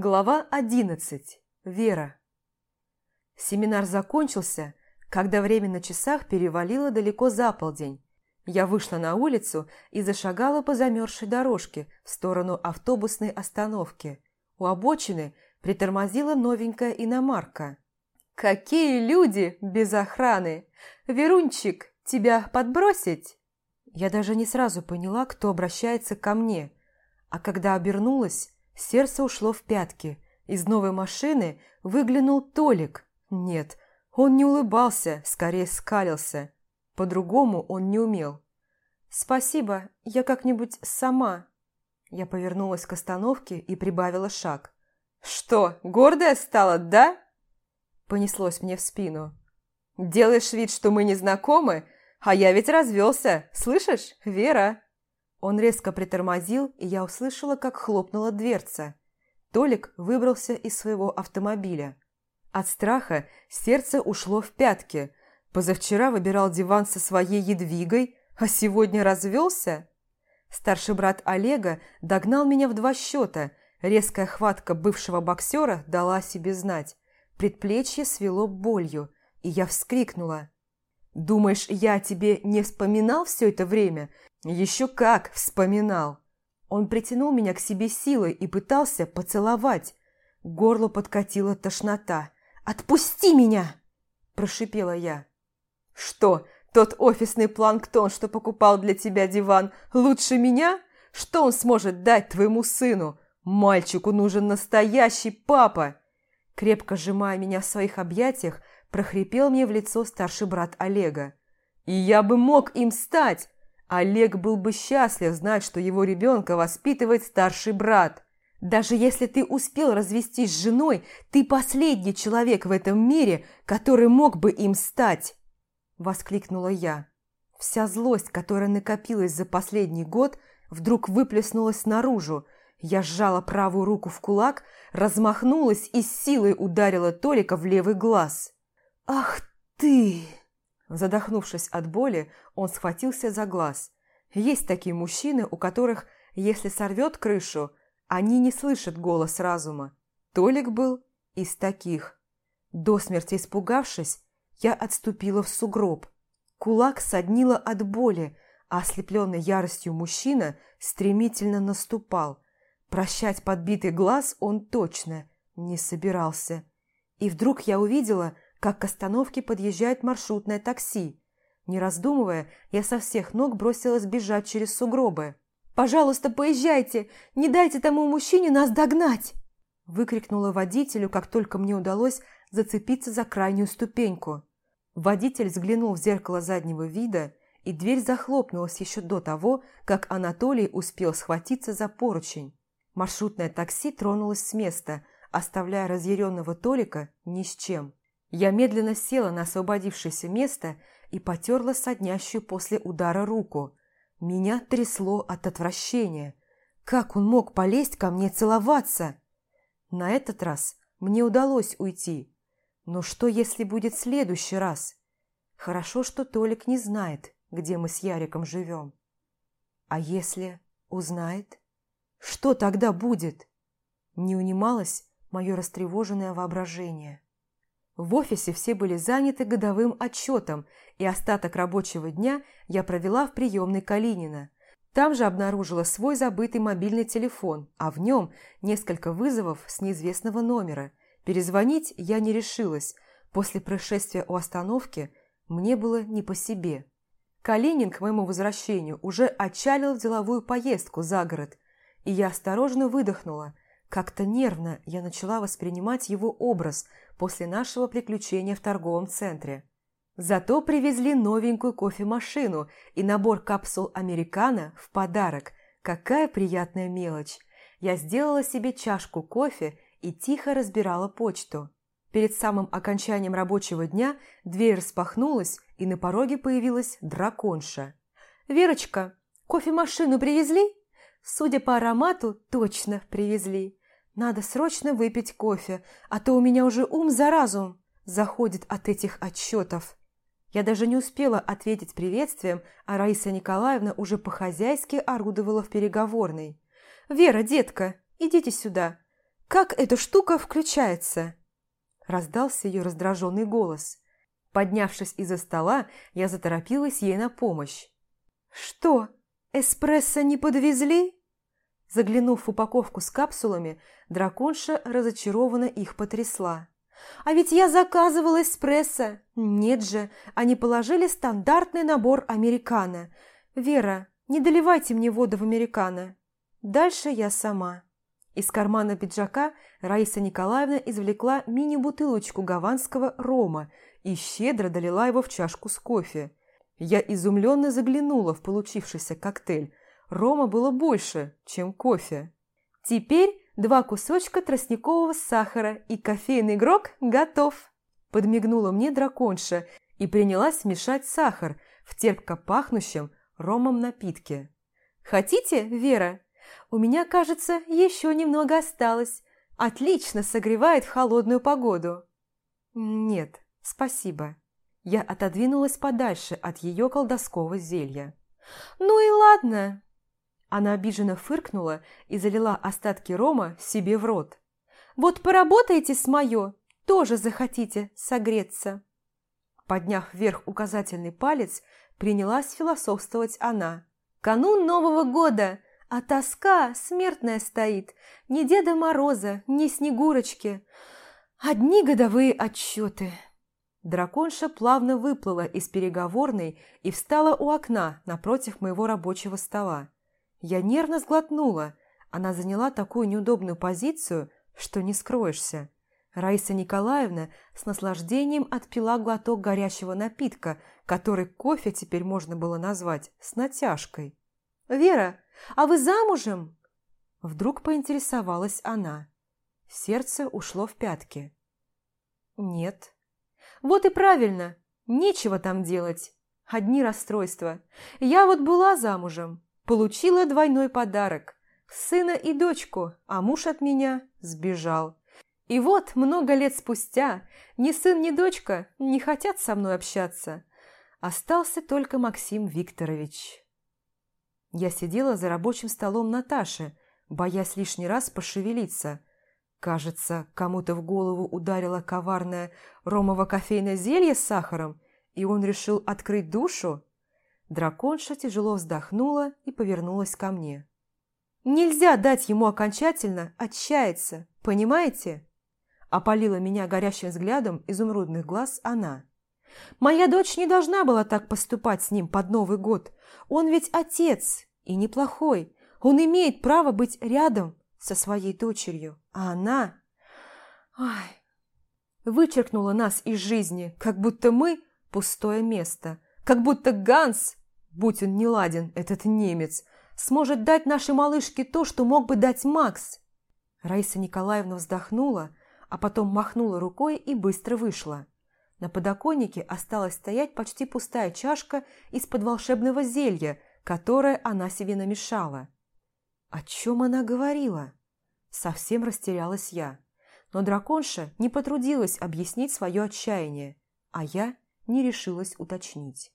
Глава 11. Вера. Семинар закончился, когда время на часах перевалило далеко за полдень. Я вышла на улицу и зашагала по замерзшей дорожке в сторону автобусной остановки. У обочины притормозила новенькая иномарка. «Какие люди без охраны! Верунчик, тебя подбросить?» Я даже не сразу поняла, кто обращается ко мне, а когда обернулась, Сердце ушло в пятки. Из новой машины выглянул Толик. Нет, он не улыбался, скорее скалился. По-другому он не умел. «Спасибо, я как-нибудь сама». Я повернулась к остановке и прибавила шаг. «Что, гордая стала, да?» Понеслось мне в спину. «Делаешь вид, что мы не знакомы, а я ведь развелся, слышишь, Вера?» Он резко притормозил, и я услышала, как хлопнула дверца. Толик выбрался из своего автомобиля. От страха сердце ушло в пятки. Позавчера выбирал диван со своей едвигой, а сегодня развелся? Старший брат Олега догнал меня в два счета. Резкая хватка бывшего боксера дала о себе знать. Предплечье свело болью, и я вскрикнула. «Думаешь, я тебе не вспоминал все это время? Еще как вспоминал. Он притянул меня к себе силой и пытался поцеловать. Горло подкатила тошнота. «Отпусти меня!» – прошипела я. «Что, тот офисный планктон, что покупал для тебя диван, лучше меня? Что он сможет дать твоему сыну? Мальчику нужен настоящий папа!» Крепко сжимая меня в своих объятиях, прохрипел мне в лицо старший брат Олега. «И я бы мог им стать, Олег был бы счастлив знать, что его ребенка воспитывает старший брат. Даже если ты успел развестись с женой, ты последний человек в этом мире, который мог бы им стать!» Воскликнула я. Вся злость, которая накопилась за последний год, вдруг выплеснулась наружу. Я сжала правую руку в кулак, размахнулась и силой ударила Толика в левый глаз. «Ах ты!» Задохнувшись от боли, он схватился за глаз. Есть такие мужчины, у которых, если сорвет крышу, они не слышат голос разума. Толик был из таких. До смерти испугавшись, я отступила в сугроб. Кулак соднило от боли, а ослепленный яростью мужчина стремительно наступал. Прощать подбитый глаз он точно не собирался. И вдруг я увидела, как к остановке подъезжает маршрутное такси. Не раздумывая, я со всех ног бросилась бежать через сугробы. «Пожалуйста, поезжайте! Не дайте тому мужчине нас догнать!» Выкрикнула водителю, как только мне удалось зацепиться за крайнюю ступеньку. Водитель взглянул в зеркало заднего вида, и дверь захлопнулась еще до того, как Анатолий успел схватиться за поручень. Маршрутное такси тронулось с места, оставляя разъяренного Толика ни с чем. Я медленно села на освободившееся место и потерла соднящую после удара руку. Меня трясло от отвращения. Как он мог полезть ко мне целоваться? На этот раз мне удалось уйти. Но что, если будет в следующий раз? Хорошо, что Толик не знает, где мы с Яриком живем. А если узнает? Что тогда будет? Не унималось мое растревоженное воображение. В офисе все были заняты годовым отчетом, и остаток рабочего дня я провела в приемной Калинина. Там же обнаружила свой забытый мобильный телефон, а в нем несколько вызовов с неизвестного номера. Перезвонить я не решилась. После происшествия у остановки мне было не по себе. Калинин к моему возвращению уже отчалил в деловую поездку за город, и я осторожно выдохнула. Как-то нервно я начала воспринимать его образ – после нашего приключения в торговом центре. Зато привезли новенькую кофемашину и набор капсул «Американо» в подарок. Какая приятная мелочь! Я сделала себе чашку кофе и тихо разбирала почту. Перед самым окончанием рабочего дня дверь распахнулась, и на пороге появилась драконша. «Верочка, кофемашину привезли?» «Судя по аромату, точно привезли. Надо срочно выпить кофе, а то у меня уже ум за разум заходит от этих отчетов. Я даже не успела ответить приветствием, а Раиса Николаевна уже по-хозяйски орудовала в переговорной. «Вера, детка, идите сюда. как эта штука включается?» Раздался ее раздраженный голос. Поднявшись из-за стола, я заторопилась ей на помощь. «Что, эспрессо не подвезли?» Заглянув в упаковку с капсулами, драконша разочарованно их потрясла. «А ведь я заказывала эспрессо!» «Нет же, они положили стандартный набор американо. Вера, не доливайте мне воду в американо. Дальше я сама». Из кармана пиджака Раиса Николаевна извлекла мини-бутылочку гаванского рома и щедро долила его в чашку с кофе. Я изумленно заглянула в получившийся коктейль. Рома было больше, чем кофе. Теперь два кусочка тростникового сахара и кофейный грок готов. Подмигнула мне драконша и принялась мешать сахар в терпко пахнущем ромом напитке. «Хотите, Вера? У меня, кажется, еще немного осталось. Отлично согревает в холодную погоду». «Нет, спасибо». Я отодвинулась подальше от ее колдовского зелья. «Ну и ладно!» Она обиженно фыркнула и залила остатки рома себе в рот. «Вот поработайте с моё, тоже захотите согреться!» Подняв вверх указательный палец, принялась философствовать она. «Канун Нового года, а тоска смертная стоит. Ни Деда Мороза, ни Снегурочки. Одни годовые отчеты!» Драконша плавно выплыла из переговорной и встала у окна напротив моего рабочего стола. Я нервно сглотнула. Она заняла такую неудобную позицию, что не скроешься. Раиса Николаевна с наслаждением отпила глоток горячего напитка, который кофе теперь можно было назвать с натяжкой. «Вера, а вы замужем?» Вдруг поинтересовалась она. Сердце ушло в пятки. «Нет», вот и правильно, нечего там делать. Одни расстройства. Я вот была замужем, получила двойной подарок. Сына и дочку, а муж от меня сбежал. И вот, много лет спустя, ни сын, ни дочка не хотят со мной общаться. Остался только Максим Викторович. Я сидела за рабочим столом Наташи, боясь лишний раз пошевелиться, Кажется, кому-то в голову ударило коварное ромово-кофейное зелье с сахаром, и он решил открыть душу. Драконша тяжело вздохнула и повернулась ко мне. «Нельзя дать ему окончательно отчаяться, понимаете?» Опалила меня горящим взглядом изумрудных глаз она. «Моя дочь не должна была так поступать с ним под Новый год. Он ведь отец, и неплохой. Он имеет право быть рядом, со своей дочерью, а она... Ай, вычеркнула нас из жизни, как будто мы – пустое место, как будто Ганс, будь он не ладен, этот немец, сможет дать нашей малышке то, что мог бы дать Макс. Раиса Николаевна вздохнула, а потом махнула рукой и быстро вышла. На подоконнике осталась стоять почти пустая чашка из-под волшебного зелья, которое она себе намешала. О чем она говорила? Совсем растерялась я. Но драконша не потрудилась объяснить свое отчаяние, а я не решилась уточнить.